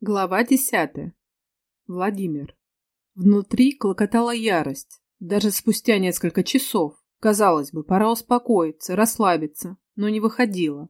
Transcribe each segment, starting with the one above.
Глава десятая. Владимир. Внутри клокотала ярость. Даже спустя несколько часов. Казалось бы, пора успокоиться, расслабиться, но не выходило.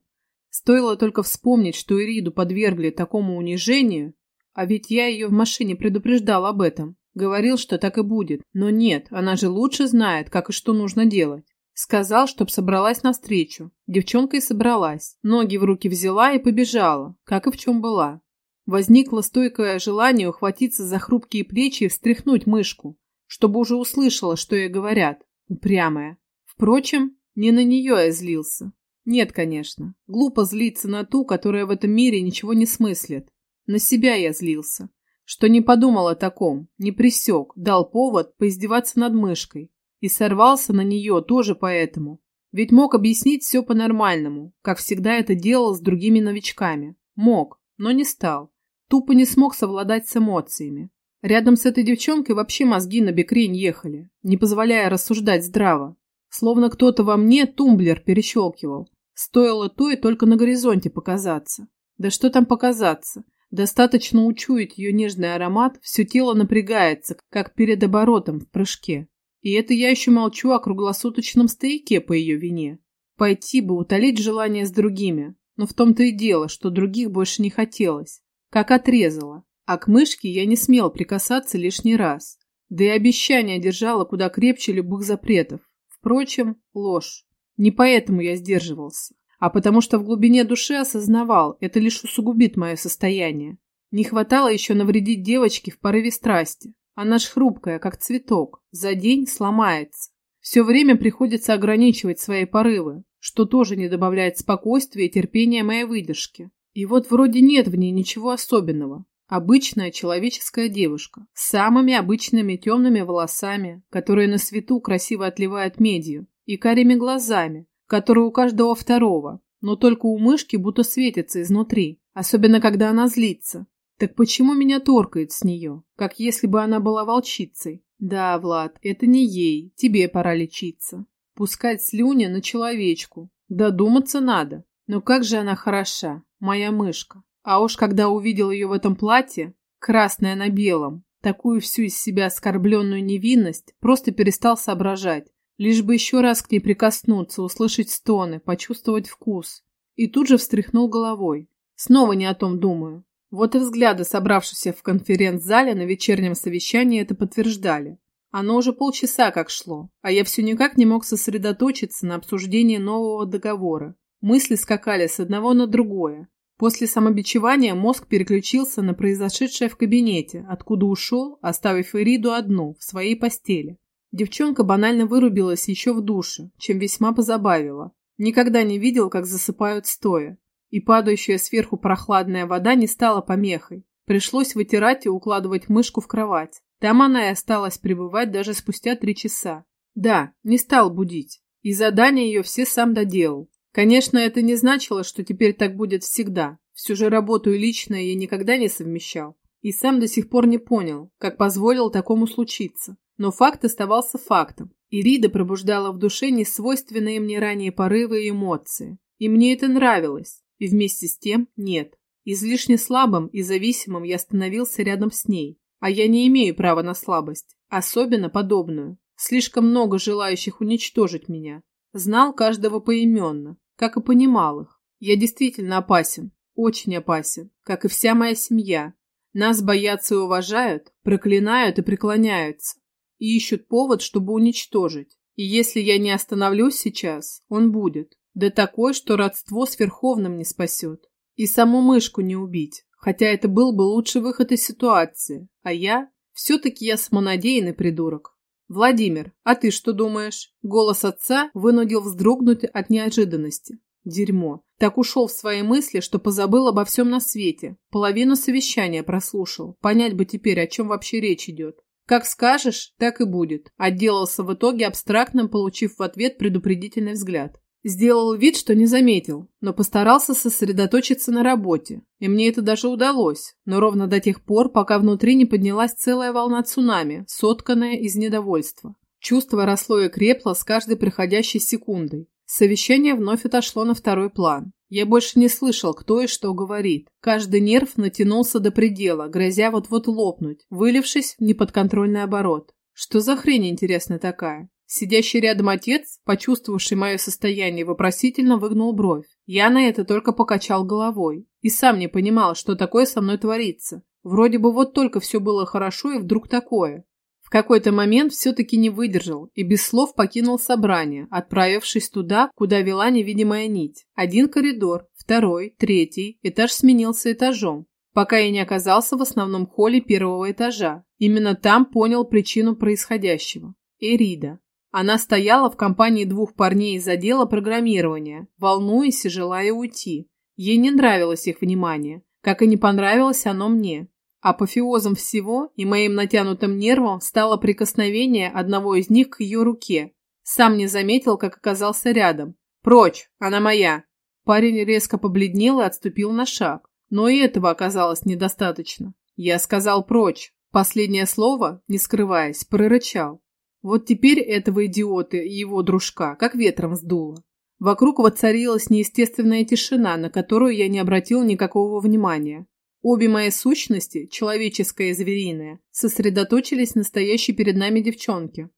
Стоило только вспомнить, что Ириду подвергли такому унижению, а ведь я ее в машине предупреждал об этом. Говорил, что так и будет. Но нет, она же лучше знает, как и что нужно делать. Сказал, чтоб собралась навстречу. Девчонка и собралась. Ноги в руки взяла и побежала, как и в чем была. Возникло стойкое желание ухватиться за хрупкие плечи и встряхнуть мышку, чтобы уже услышала, что ей говорят. Упрямая. Впрочем, не на нее я злился. Нет, конечно. Глупо злиться на ту, которая в этом мире ничего не смыслит. На себя я злился. Что не подумал о таком, не присек, дал повод поиздеваться над мышкой. И сорвался на нее тоже поэтому. Ведь мог объяснить все по-нормальному, как всегда это делал с другими новичками. Мог, но не стал. Тупо не смог совладать с эмоциями. Рядом с этой девчонкой вообще мозги на бекрень ехали, не позволяя рассуждать здраво. Словно кто-то во мне тумблер перещелкивал. Стоило то и только на горизонте показаться. Да что там показаться? Достаточно учуять ее нежный аромат, все тело напрягается, как перед оборотом в прыжке. И это я еще молчу о круглосуточном стояке по ее вине. Пойти бы утолить желание с другими, но в том-то и дело, что других больше не хотелось. Как отрезала. А к мышке я не смел прикасаться лишний раз. Да и обещание держала куда крепче любых запретов. Впрочем, ложь. Не поэтому я сдерживался, а потому что в глубине души осознавал, это лишь усугубит мое состояние. Не хватало еще навредить девочке в порыве страсти. Она ж хрупкая, как цветок, за день сломается. Все время приходится ограничивать свои порывы, что тоже не добавляет спокойствия и терпения моей выдержки. И вот вроде нет в ней ничего особенного. Обычная человеческая девушка с самыми обычными темными волосами, которые на свету красиво отливают медью, и карими глазами, которые у каждого второго, но только у мышки будто светятся изнутри, особенно когда она злится. Так почему меня торкает с нее, как если бы она была волчицей? Да, Влад, это не ей, тебе пора лечиться. Пускать слюни на человечку. Додуматься надо. Но как же она хороша, моя мышка. А уж когда увидел ее в этом платье, красное на белом, такую всю из себя оскорбленную невинность, просто перестал соображать. Лишь бы еще раз к ней прикоснуться, услышать стоны, почувствовать вкус. И тут же встряхнул головой. Снова не о том думаю. Вот и взгляды, собравшиеся в конференц-зале на вечернем совещании, это подтверждали. Оно уже полчаса как шло, а я все никак не мог сосредоточиться на обсуждении нового договора. Мысли скакали с одного на другое. После самобичевания мозг переключился на произошедшее в кабинете, откуда ушел, оставив Ириду одну, в своей постели. Девчонка банально вырубилась еще в душе, чем весьма позабавила. Никогда не видел, как засыпают стоя. И падающая сверху прохладная вода не стала помехой. Пришлось вытирать и укладывать мышку в кровать. Там она и осталась пребывать даже спустя три часа. Да, не стал будить. И задание ее все сам доделал. Конечно, это не значило, что теперь так будет всегда. Всю же работу и личное я никогда не совмещал. И сам до сих пор не понял, как позволил такому случиться. Но факт оставался фактом. Ирида пробуждала в душе несвойственные мне ранее порывы и эмоции. И мне это нравилось. И вместе с тем нет. Излишне слабым и зависимым я становился рядом с ней. А я не имею права на слабость. Особенно подобную. Слишком много желающих уничтожить меня. Знал каждого поименно как и понимал их. Я действительно опасен, очень опасен, как и вся моя семья. Нас боятся и уважают, проклинают и преклоняются. И ищут повод, чтобы уничтожить. И если я не остановлюсь сейчас, он будет. Да такой, что родство с Верховным не спасет. И саму мышку не убить. Хотя это был бы лучший выход из ситуации. А я? Все-таки я самонадеянный придурок. «Владимир, а ты что думаешь?» Голос отца вынудил вздрогнуть от неожиданности. Дерьмо. Так ушел в свои мысли, что позабыл обо всем на свете. Половину совещания прослушал. Понять бы теперь, о чем вообще речь идет. Как скажешь, так и будет. Отделался в итоге абстрактным, получив в ответ предупредительный взгляд. Сделал вид, что не заметил, но постарался сосредоточиться на работе. И мне это даже удалось, но ровно до тех пор, пока внутри не поднялась целая волна цунами, сотканная из недовольства. Чувство росло и крепло с каждой приходящей секундой. Совещание вновь отошло на второй план. Я больше не слышал, кто и что говорит. Каждый нерв натянулся до предела, грозя вот-вот лопнуть, вылившись в неподконтрольный оборот. Что за хрень, интересно, такая? Сидящий рядом отец, почувствовавший мое состояние, вопросительно выгнул бровь. Я на это только покачал головой и сам не понимал, что такое со мной творится. Вроде бы вот только все было хорошо, и вдруг такое. В какой-то момент все-таки не выдержал и без слов покинул собрание, отправившись туда, куда вела невидимая нить. Один коридор, второй, третий, этаж сменился этажом, пока я не оказался в основном холле первого этажа. Именно там понял причину происходящего. Эрида. Она стояла в компании двух парней из отдела программирования, волнуясь и желая уйти. Ей не нравилось их внимание, как и не понравилось оно мне. Апофеозом всего и моим натянутым нервом стало прикосновение одного из них к ее руке. Сам не заметил, как оказался рядом. «Прочь! Она моя!» Парень резко побледнел и отступил на шаг. Но и этого оказалось недостаточно. Я сказал «прочь». Последнее слово, не скрываясь, прорычал. Вот теперь этого идиота и его дружка как ветром сдуло. Вокруг воцарилась неестественная тишина, на которую я не обратил никакого внимания. Обе мои сущности, человеческая и звериная, сосредоточились на стоящей перед нами девчонке.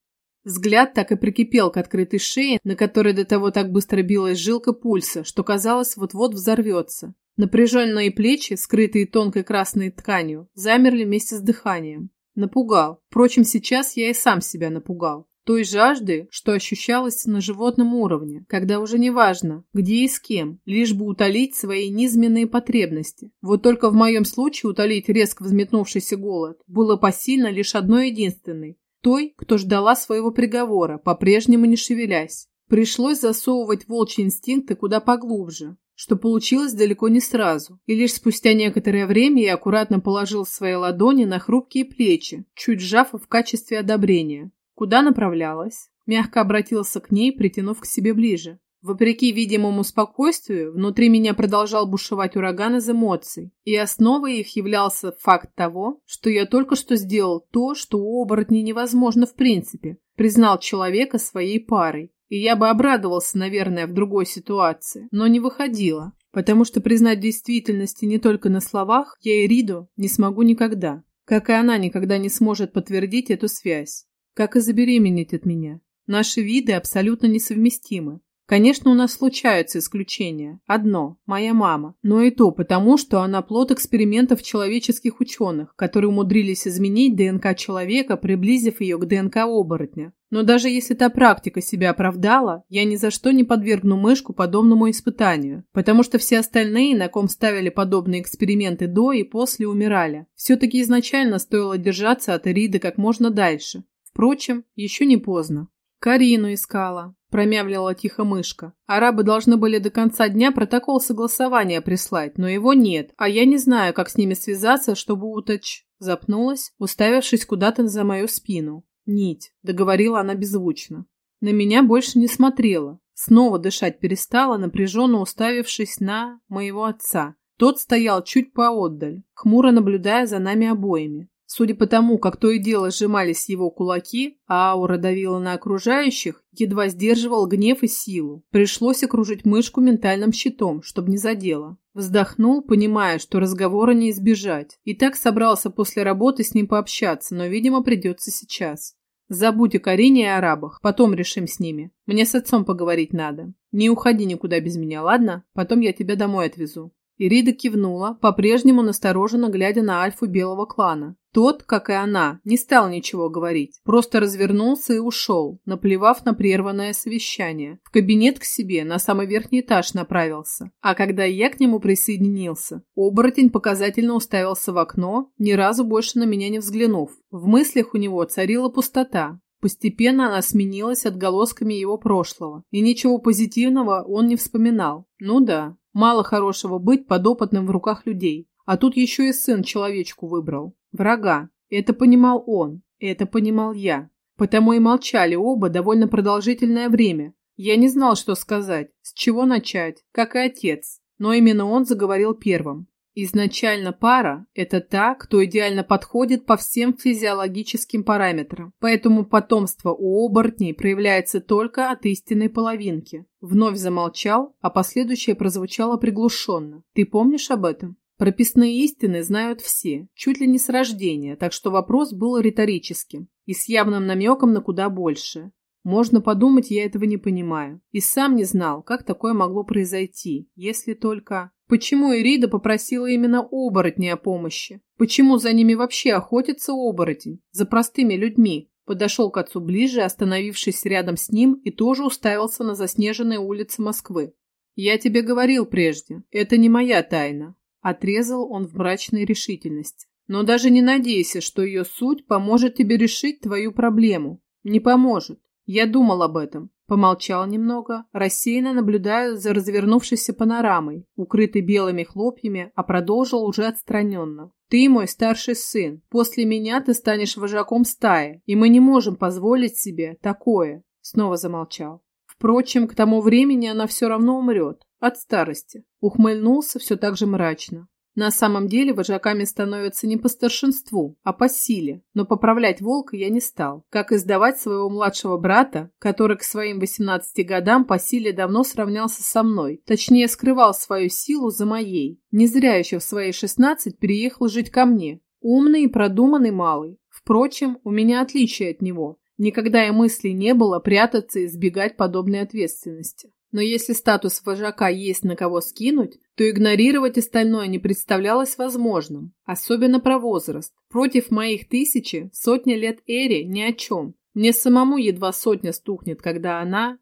Взгляд так и прикипел к открытой шее, на которой до того так быстро билась жилка пульса, что казалось, вот-вот взорвется. Напряженные плечи, скрытые тонкой красной тканью, замерли вместе с дыханием. Напугал. Впрочем, сейчас я и сам себя напугал той жажды, что ощущалось на животном уровне, когда уже не важно, где и с кем, лишь бы утолить свои низменные потребности. Вот только в моем случае утолить резко взметнувшийся голод было посильно лишь одной единственной – той, кто ждала своего приговора, по-прежнему не шевелясь. Пришлось засовывать волчьи инстинкты куда поглубже, что получилось далеко не сразу, и лишь спустя некоторое время я аккуратно положил свои ладони на хрупкие плечи, чуть сжав в качестве одобрения. Куда направлялась? Мягко обратился к ней, притянув к себе ближе. Вопреки видимому спокойствию, внутри меня продолжал бушевать ураган из эмоций, и основой их являлся факт того, что я только что сделал то, что у оборотней невозможно в принципе, признал человека своей парой. И я бы обрадовался, наверное, в другой ситуации, но не выходило, потому что признать действительности не только на словах я и Риду не смогу никогда, как и она никогда не сможет подтвердить эту связь. Как и забеременеть от меня. Наши виды абсолютно несовместимы. Конечно, у нас случаются исключения. Одно – моя мама. Но и то потому, что она плод экспериментов человеческих ученых, которые умудрились изменить ДНК человека, приблизив ее к ДНК оборотня. Но даже если та практика себя оправдала, я ни за что не подвергну мышку подобному испытанию, потому что все остальные, на ком ставили подобные эксперименты до и после, умирали. Все-таки изначально стоило держаться от Эриды как можно дальше, Впрочем, еще не поздно. Карину искала, промямлила тихо мышка. Арабы должны были до конца дня протокол согласования прислать, но его нет, а я не знаю, как с ними связаться, чтобы уточ... Запнулась, уставившись куда-то за мою спину. «Нить», — договорила она беззвучно. На меня больше не смотрела. Снова дышать перестала, напряженно уставившись на моего отца. Тот стоял чуть поотдаль, хмуро наблюдая за нами обоими. Судя по тому, как то и дело сжимались его кулаки, а аура давила на окружающих, едва сдерживал гнев и силу. Пришлось окружить мышку ментальным щитом, чтобы не задело. Вздохнул, понимая, что разговора не избежать. И так собрался после работы с ним пообщаться, но, видимо, придется сейчас. Забудь о Карине и арабах, потом решим с ними. Мне с отцом поговорить надо. Не уходи никуда без меня, ладно? Потом я тебя домой отвезу. Ирида кивнула, по-прежнему настороженно глядя на альфу белого клана. Тот, как и она, не стал ничего говорить, просто развернулся и ушел, наплевав на прерванное совещание. В кабинет к себе на самый верхний этаж направился. А когда я к нему присоединился, оборотень показательно уставился в окно, ни разу больше на меня не взглянув. В мыслях у него царила пустота, Постепенно она сменилась отголосками его прошлого, и ничего позитивного он не вспоминал. Ну да, Мало хорошего быть подопытным в руках людей. А тут еще и сын человечку выбрал. Врага. Это понимал он. Это понимал я. Потому и молчали оба довольно продолжительное время. Я не знал, что сказать, с чего начать, как и отец. Но именно он заговорил первым. Изначально пара – это та, кто идеально подходит по всем физиологическим параметрам, поэтому потомство у оборотней проявляется только от истинной половинки. Вновь замолчал, а последующее прозвучало приглушенно. Ты помнишь об этом? Прописные истины знают все, чуть ли не с рождения, так что вопрос был риторическим и с явным намеком на куда больше. Можно подумать, я этого не понимаю. И сам не знал, как такое могло произойти, если только... Почему Ирида попросила именно оборотни о помощи? Почему за ними вообще охотится оборотень? За простыми людьми? Подошел к отцу ближе, остановившись рядом с ним, и тоже уставился на заснеженные улицы Москвы. «Я тебе говорил прежде, это не моя тайна», – отрезал он в мрачной решительности. «Но даже не надейся, что ее суть поможет тебе решить твою проблему. Не поможет. Я думал об этом. Помолчал немного, рассеянно наблюдая за развернувшейся панорамой, укрытой белыми хлопьями, а продолжил уже отстраненно. «Ты мой старший сын. После меня ты станешь вожаком стаи, и мы не можем позволить себе такое». Снова замолчал. Впрочем, к тому времени она все равно умрет. От старости. Ухмыльнулся все так же мрачно. На самом деле вожаками становятся не по старшинству, а по силе, но поправлять волка я не стал, как издавать своего младшего брата, который к своим 18 годам по силе давно сравнялся со мной, точнее скрывал свою силу за моей. Не зря еще в свои 16 переехал жить ко мне. Умный и продуманный малый. Впрочем, у меня отличие от него. Никогда и мысли не было прятаться и избегать подобной ответственности. Но если статус вожака есть на кого скинуть, то игнорировать остальное не представлялось возможным, особенно про возраст. Против моих тысячи, сотни лет Эри ни о чем. Мне самому едва сотня стукнет, когда она...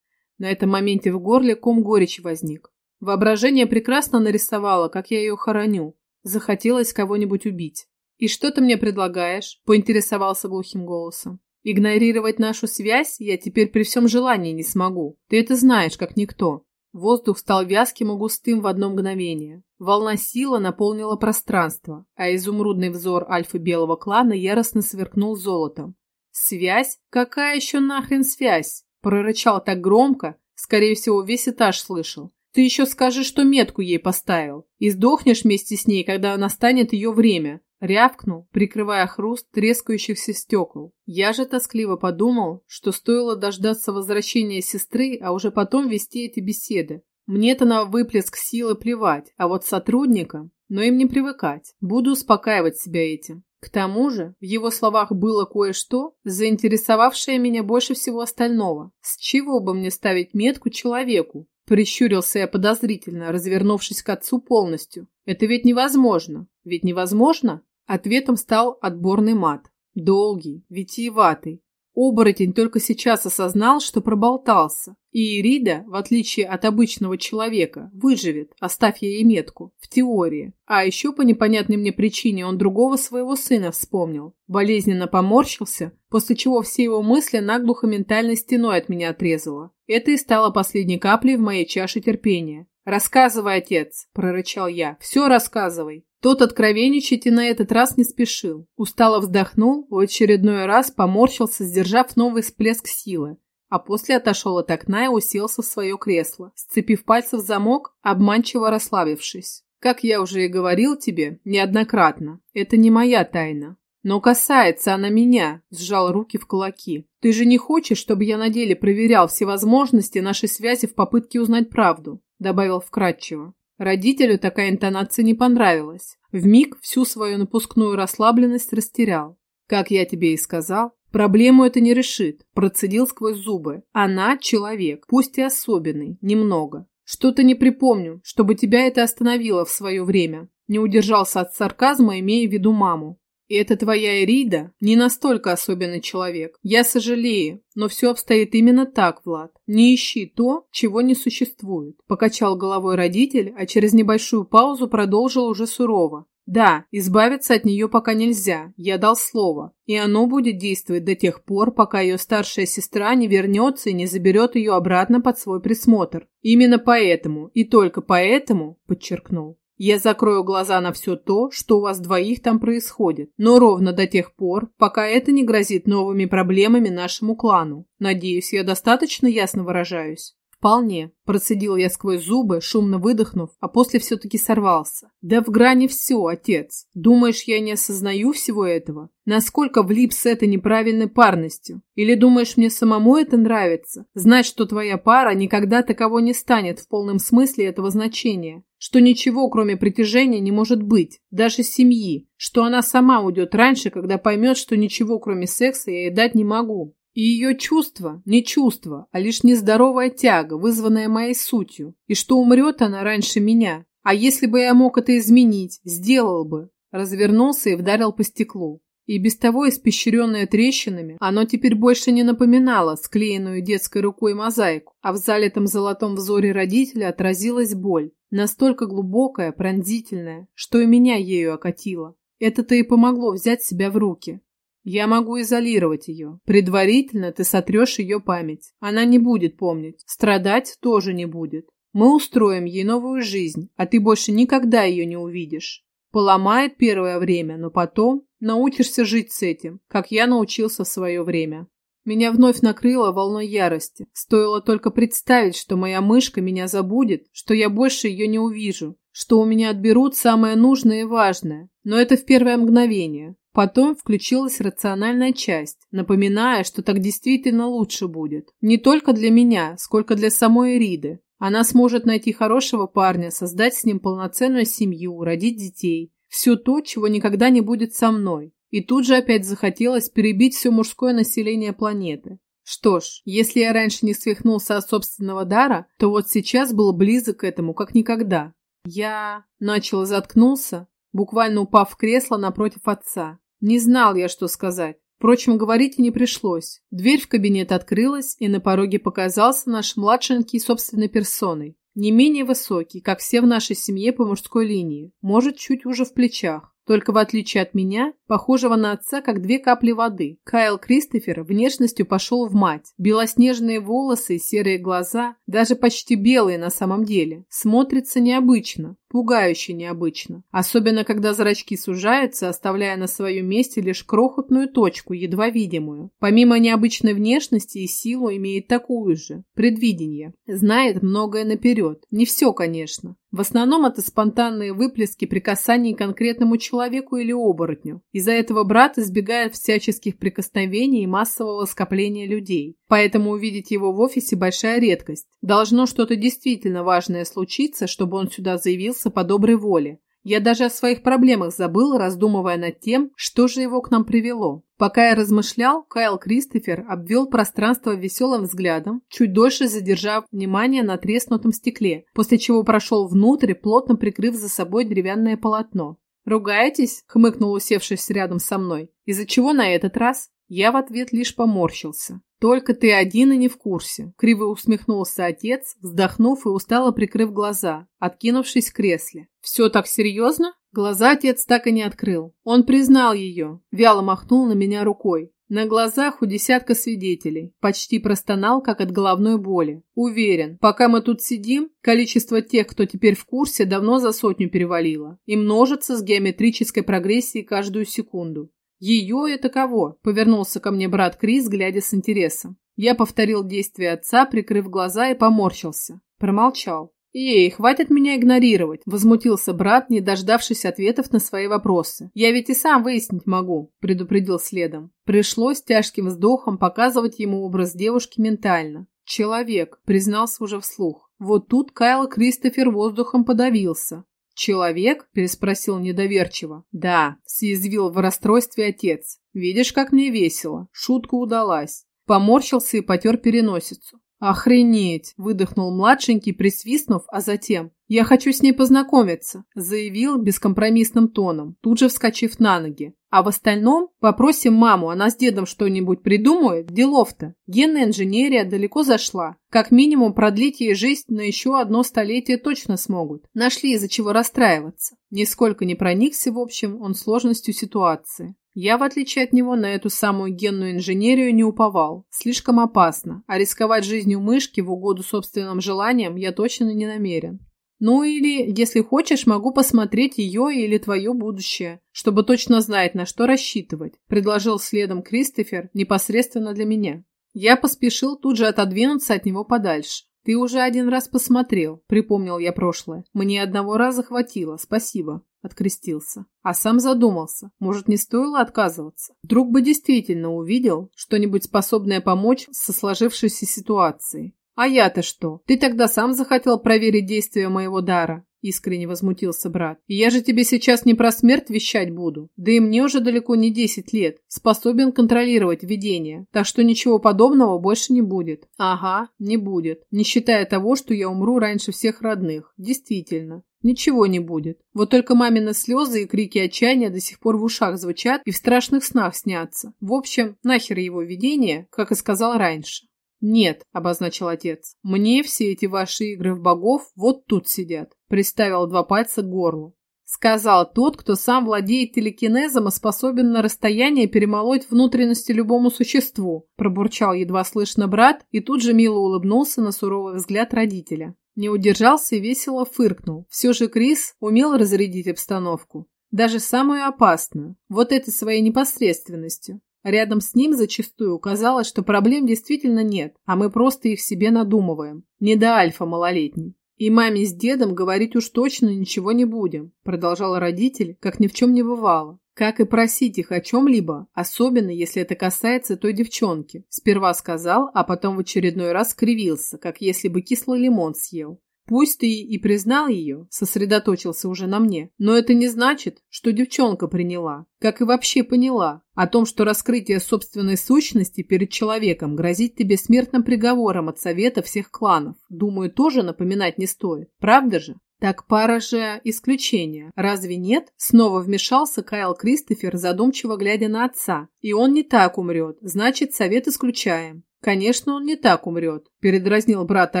На этом моменте в горле ком горечи возник. Воображение прекрасно нарисовало, как я ее хороню. Захотелось кого-нибудь убить. «И что ты мне предлагаешь?» – поинтересовался глухим голосом. Игнорировать нашу связь я теперь при всем желании не смогу. Ты это знаешь, как никто. Воздух стал вязким и густым в одно мгновение. Волна сила наполнила пространство, а изумрудный взор альфа-белого клана яростно сверкнул золотом. «Связь? Какая еще нахрен связь?» Прорычал так громко, скорее всего, весь этаж слышал. «Ты еще скажи, что метку ей поставил, и сдохнешь вместе с ней, когда настанет ее время. Рявкнул, прикрывая хруст трескающихся стекол. Я же тоскливо подумал, что стоило дождаться возвращения сестры, а уже потом вести эти беседы. Мне-то на выплеск силы плевать, а вот сотрудникам, но им не привыкать. Буду успокаивать себя этим. К тому же, в его словах было кое-что, заинтересовавшее меня больше всего остального. С чего бы мне ставить метку человеку? Прищурился я подозрительно, развернувшись к отцу полностью. Это ведь невозможно. Ведь невозможно? Ответом стал отборный мат. Долгий, витиеватый. Оборотень только сейчас осознал, что проболтался. И Ирида, в отличие от обычного человека, выживет, оставь ей метку, в теории. А еще по непонятной мне причине он другого своего сына вспомнил. Болезненно поморщился, после чего все его мысли наглухо ментальной стеной от меня отрезало. Это и стало последней каплей в моей чаше терпения. «Рассказывай, отец!» – прорычал я. «Все рассказывай!» Тот откровенничать и на этот раз не спешил. Устало вздохнул, в очередной раз поморщился, сдержав новый всплеск силы. А после отошел от окна и уселся в свое кресло, сцепив пальцы в замок, обманчиво расслабившись. Как я уже и говорил тебе неоднократно, это не моя тайна. Но касается она меня, сжал руки в кулаки. Ты же не хочешь, чтобы я на деле проверял все возможности нашей связи в попытке узнать правду? Добавил вкратчиво. Родителю такая интонация не понравилась. Вмиг всю свою напускную расслабленность растерял. Как я тебе и сказал, проблему это не решит, процедил сквозь зубы. Она человек, пусть и особенный, немного. Что-то не припомню, чтобы тебя это остановило в свое время. Не удержался от сарказма, имея в виду маму. И это твоя Эрида не настолько особенный человек. Я сожалею, но все обстоит именно так, Влад. Не ищи то, чего не существует. Покачал головой родитель, а через небольшую паузу продолжил уже сурово. Да, избавиться от нее пока нельзя, я дал слово. И оно будет действовать до тех пор, пока ее старшая сестра не вернется и не заберет ее обратно под свой присмотр. Именно поэтому, и только поэтому, подчеркнул, я закрою глаза на все то, что у вас двоих там происходит, но ровно до тех пор, пока это не грозит новыми проблемами нашему клану. Надеюсь, я достаточно ясно выражаюсь. Вполне. Процедил я сквозь зубы, шумно выдохнув, а после все-таки сорвался. Да в грани все, отец. Думаешь, я не осознаю всего этого? Насколько влип с этой неправильной парностью? Или думаешь, мне самому это нравится? Знать, что твоя пара никогда таково не станет в полном смысле этого значения? Что ничего, кроме притяжения, не может быть, даже семьи? Что она сама уйдет раньше, когда поймет, что ничего, кроме секса, я ей дать не могу? И ее чувство не чувство, а лишь нездоровая тяга, вызванная моей сутью, и что умрет она раньше меня. А если бы я мог это изменить, сделал бы. Развернулся и вдарил по стеклу. И без того испещренное трещинами, оно теперь больше не напоминало склеенную детской рукой мозаику, а в залитом золотом взоре родителя отразилась боль, настолько глубокая, пронзительная, что и меня ею окатило. Это-то и помогло взять себя в руки. Я могу изолировать ее. Предварительно ты сотрешь ее память. Она не будет помнить. Страдать тоже не будет. Мы устроим ей новую жизнь, а ты больше никогда ее не увидишь. Поломает первое время, но потом научишься жить с этим, как я научился в свое время. Меня вновь накрыло волной ярости. Стоило только представить, что моя мышка меня забудет, что я больше ее не увижу, что у меня отберут самое нужное и важное. Но это в первое мгновение. Потом включилась рациональная часть, напоминая, что так действительно лучше будет. Не только для меня, сколько для самой Риды. Она сможет найти хорошего парня, создать с ним полноценную семью, родить детей. Все то, чего никогда не будет со мной. И тут же опять захотелось перебить все мужское население планеты. Что ж, если я раньше не свихнулся от собственного дара, то вот сейчас был близок к этому, как никогда. Я начал заткнулся, буквально упав в кресло напротив отца. Не знал я, что сказать. Впрочем, говорить и не пришлось. Дверь в кабинет открылась, и на пороге показался наш младшенький собственной персоной. Не менее высокий, как все в нашей семье по мужской линии, может, чуть уже в плечах. Только в отличие от меня, похожего на отца, как две капли воды, Кайл Кристофер внешностью пошел в мать. Белоснежные волосы и серые глаза, даже почти белые на самом деле, смотрятся необычно, пугающе необычно. Особенно, когда зрачки сужаются, оставляя на своем месте лишь крохотную точку, едва видимую. Помимо необычной внешности и силу имеет такую же – предвидение. Знает многое наперед. Не все, конечно. В основном это спонтанные выплески при касании конкретному человеку или оборотню. Из-за этого брат избегает всяческих прикосновений и массового скопления людей. Поэтому увидеть его в офисе большая редкость. Должно что-то действительно важное случиться, чтобы он сюда заявился по доброй воле. Я даже о своих проблемах забыл, раздумывая над тем, что же его к нам привело. Пока я размышлял, Кайл Кристофер обвел пространство веселым взглядом, чуть дольше задержав внимание на треснутом стекле, после чего прошел внутрь, плотно прикрыв за собой деревянное полотно. «Ругаетесь?» – хмыкнул усевшись рядом со мной. «Из-за чего на этот раз?» Я в ответ лишь поморщился. «Только ты один и не в курсе», — криво усмехнулся отец, вздохнув и устало прикрыв глаза, откинувшись в кресле. «Все так серьезно?» Глаза отец так и не открыл. Он признал ее, вяло махнул на меня рукой. На глазах у десятка свидетелей. Почти простонал, как от головной боли. Уверен, пока мы тут сидим, количество тех, кто теперь в курсе, давно за сотню перевалило. И множится с геометрической прогрессией каждую секунду. «Ее это кого?» – повернулся ко мне брат Крис, глядя с интересом. Я повторил действия отца, прикрыв глаза и поморщился. Промолчал. «Эй, хватит меня игнорировать!» – возмутился брат, не дождавшись ответов на свои вопросы. «Я ведь и сам выяснить могу», – предупредил следом. Пришлось тяжким вздохом показывать ему образ девушки ментально. «Человек», – признался уже вслух. Вот тут Кайл Кристофер воздухом подавился. «Человек?» – переспросил недоверчиво. «Да», – съязвил в расстройстве отец. «Видишь, как мне весело. Шутка удалась». Поморщился и потер переносицу. «Охренеть!» – выдохнул младшенький, присвистнув, а затем «Я хочу с ней познакомиться», – заявил бескомпромиссным тоном, тут же вскочив на ноги. «А в остальном попросим маму, она с дедом что-нибудь придумает, делов-то. Генная инженерия далеко зашла. Как минимум продлить ей жизнь на еще одно столетие точно смогут. Нашли из-за чего расстраиваться». Нисколько не проникся, в общем, он сложностью ситуации. Я, в отличие от него, на эту самую генную инженерию не уповал. Слишком опасно, а рисковать жизнью мышки в угоду собственным желаниям я точно не намерен. Ну или, если хочешь, могу посмотреть ее или твое будущее, чтобы точно знать, на что рассчитывать, предложил следом Кристофер непосредственно для меня. Я поспешил тут же отодвинуться от него подальше. Ты уже один раз посмотрел, припомнил я прошлое. Мне одного раза хватило, спасибо. Открестился. А сам задумался, может, не стоило отказываться? Вдруг бы действительно увидел что-нибудь способное помочь со сложившейся ситуацией. А я-то что? Ты тогда сам захотел проверить действие моего дара. Искренне возмутился брат. «Я же тебе сейчас не про смерть вещать буду. Да и мне уже далеко не десять лет. Способен контролировать видение. Так что ничего подобного больше не будет». «Ага, не будет. Не считая того, что я умру раньше всех родных. Действительно. Ничего не будет. Вот только мамины слезы и крики отчаяния до сих пор в ушах звучат и в страшных снах снятся. В общем, нахер его видение, как и сказал раньше. «Нет», — обозначил отец, — «мне все эти ваши игры в богов вот тут сидят», — приставил два пальца к горлу. Сказал тот, кто сам владеет телекинезом и способен на расстояние перемолоть внутренности любому существу, пробурчал едва слышно брат и тут же мило улыбнулся на суровый взгляд родителя. Не удержался и весело фыркнул. Все же Крис умел разрядить обстановку. Даже самую опасную, вот этой своей непосредственностью. Рядом с ним зачастую казалось, что проблем действительно нет, а мы просто их себе надумываем. Не до альфа малолетний. И маме с дедом говорить уж точно ничего не будем, продолжал родитель, как ни в чем не бывало. Как и просить их о чем-либо, особенно если это касается той девчонки. Сперва сказал, а потом в очередной раз кривился, как если бы кислый лимон съел. Пусть ты и признал ее, сосредоточился уже на мне, но это не значит, что девчонка приняла, как и вообще поняла, о том, что раскрытие собственной сущности перед человеком грозит тебе смертным приговором от совета всех кланов. Думаю, тоже напоминать не стоит, правда же? Так пара же исключения. Разве нет? Снова вмешался Кайл Кристофер, задумчиво глядя на отца. И он не так умрет, значит, совет исключаем. «Конечно, он не так умрет», – передразнил брата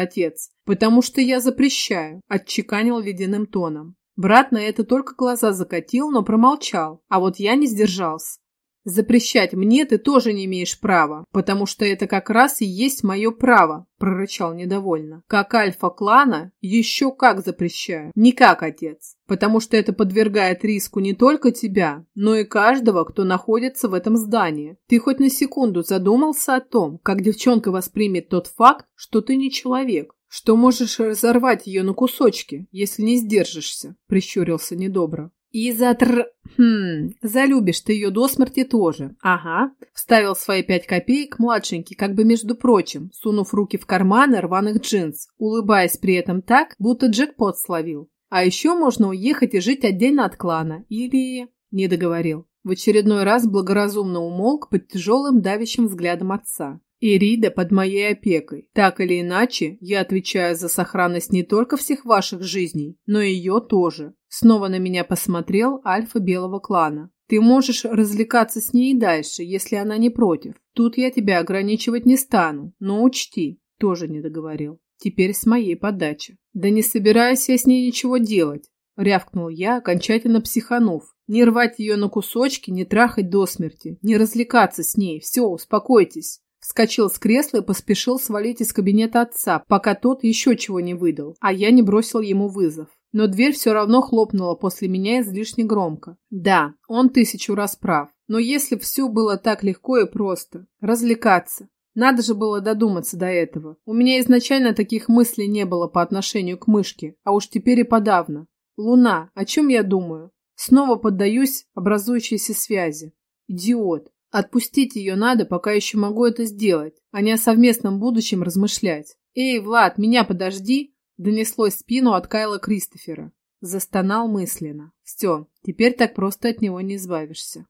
отец. «Потому что я запрещаю», – отчеканил ледяным тоном. Брат на это только глаза закатил, но промолчал, а вот я не сдержался. «Запрещать мне ты тоже не имеешь права, потому что это как раз и есть мое право», – прорычал недовольно. «Как альфа клана еще как запрещаю, не как отец, потому что это подвергает риску не только тебя, но и каждого, кто находится в этом здании. Ты хоть на секунду задумался о том, как девчонка воспримет тот факт, что ты не человек, что можешь разорвать ее на кусочки, если не сдержишься», – прищурился недобро. «И за тр... Хм, залюбишь ты ее до смерти тоже. Ага». Вставил свои пять копеек младшенький, как бы между прочим, сунув руки в карманы рваных джинс, улыбаясь при этом так, будто джекпот словил. А еще можно уехать и жить отдельно от клана. Или... Не договорил. В очередной раз благоразумно умолк под тяжелым давящим взглядом отца. Ирида под моей опекой. Так или иначе, я отвечаю за сохранность не только всех ваших жизней, но и ее тоже. Снова на меня посмотрел альфа белого клана. Ты можешь развлекаться с ней дальше, если она не против. Тут я тебя ограничивать не стану, но учти, тоже не договорил. Теперь с моей подачи. Да не собираюсь я с ней ничего делать, рявкнул я, окончательно психанув. Не рвать ее на кусочки, не трахать до смерти, не развлекаться с ней. Все, успокойтесь. Вскочил с кресла и поспешил свалить из кабинета отца, пока тот еще чего не выдал, а я не бросил ему вызов. Но дверь все равно хлопнула после меня излишне громко. Да, он тысячу раз прав. Но если все было так легко и просто, развлекаться. Надо же было додуматься до этого. У меня изначально таких мыслей не было по отношению к мышке, а уж теперь и подавно. Луна, о чем я думаю? Снова поддаюсь образующейся связи. Идиот. Отпустить ее надо, пока еще могу это сделать, а не о совместном будущем размышлять. «Эй, Влад, меня подожди!» Донеслось спину от Кайла Кристофера. Застонал мысленно. Все, теперь так просто от него не избавишься.